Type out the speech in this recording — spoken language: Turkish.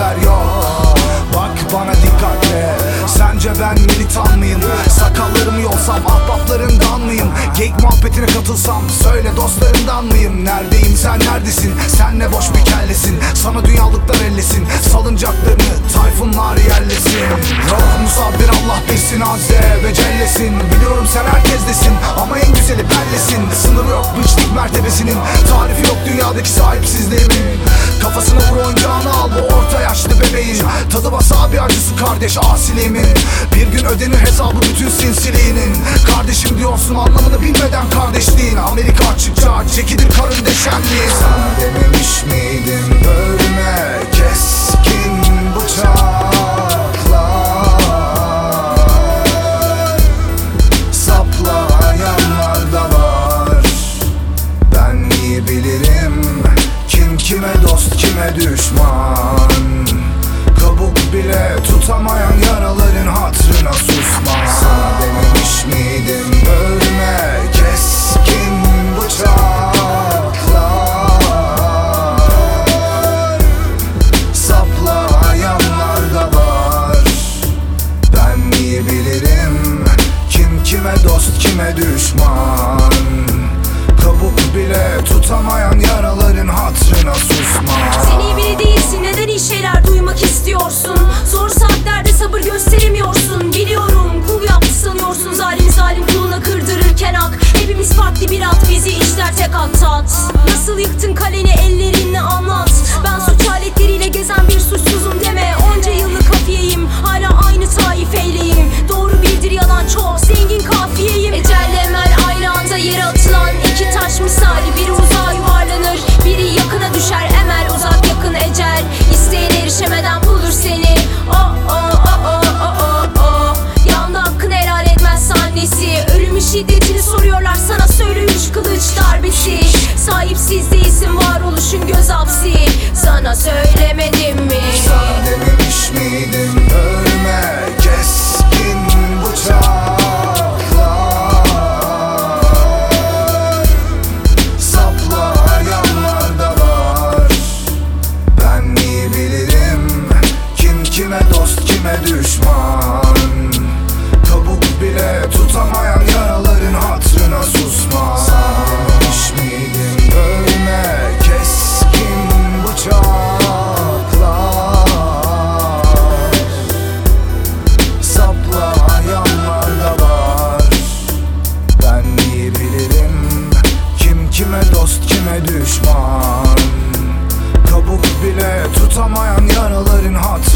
haber yok Bak bana dikkatle Sence ben militan mıyım? Sakallarım yolsam ahbaplarından mıyım? Geyik muhabbetine katılsam söyle dostlarından mıyım? Neredeyim sen neredesin? Sen ne boş bir kellesin Sana dünyalıklar ellesin Salıncaklarını tayfunlar yerlesin Yok musabbir Allah bilsin azze ve cellesin Biliyorum sen herkesdesin ama en güzeli bellesin Sınırı yok bu içlik mertebesinin Tarifi yok dünyadaki sahipsizliğimin kardeş asiliğimin Bir gün ödenir hesabı bütün sinsiliğinin Kardeşim diyorsun anlamını bilmeden kardeşliğin Amerika açıkça çekilir karın deşenliğin Sana dememiş miydim? Bölme keskin bıçaklar. Saplayanlar da var. Ben iyi bilirim. Kim kime dost kime düşman tutamayan yaraların hatrına susma Sana dememiş miydim? Bölme keskin bıçaklar. Saplayanlar da var. Ben iyi bilirim. Kim kime dost kime düşman? Kabuk bile tutamayan yaraların hatrına susma at Nasıl yıktın kaleni ellerinle anlat Şiddetini soruyorlar. Sana söyle kılıç darbesi. Sahipsiz değilsin varoluşun göz hapsi. Sana söylemedim mi? Sana düşman. Kabuk bile tutamayan yaraların susma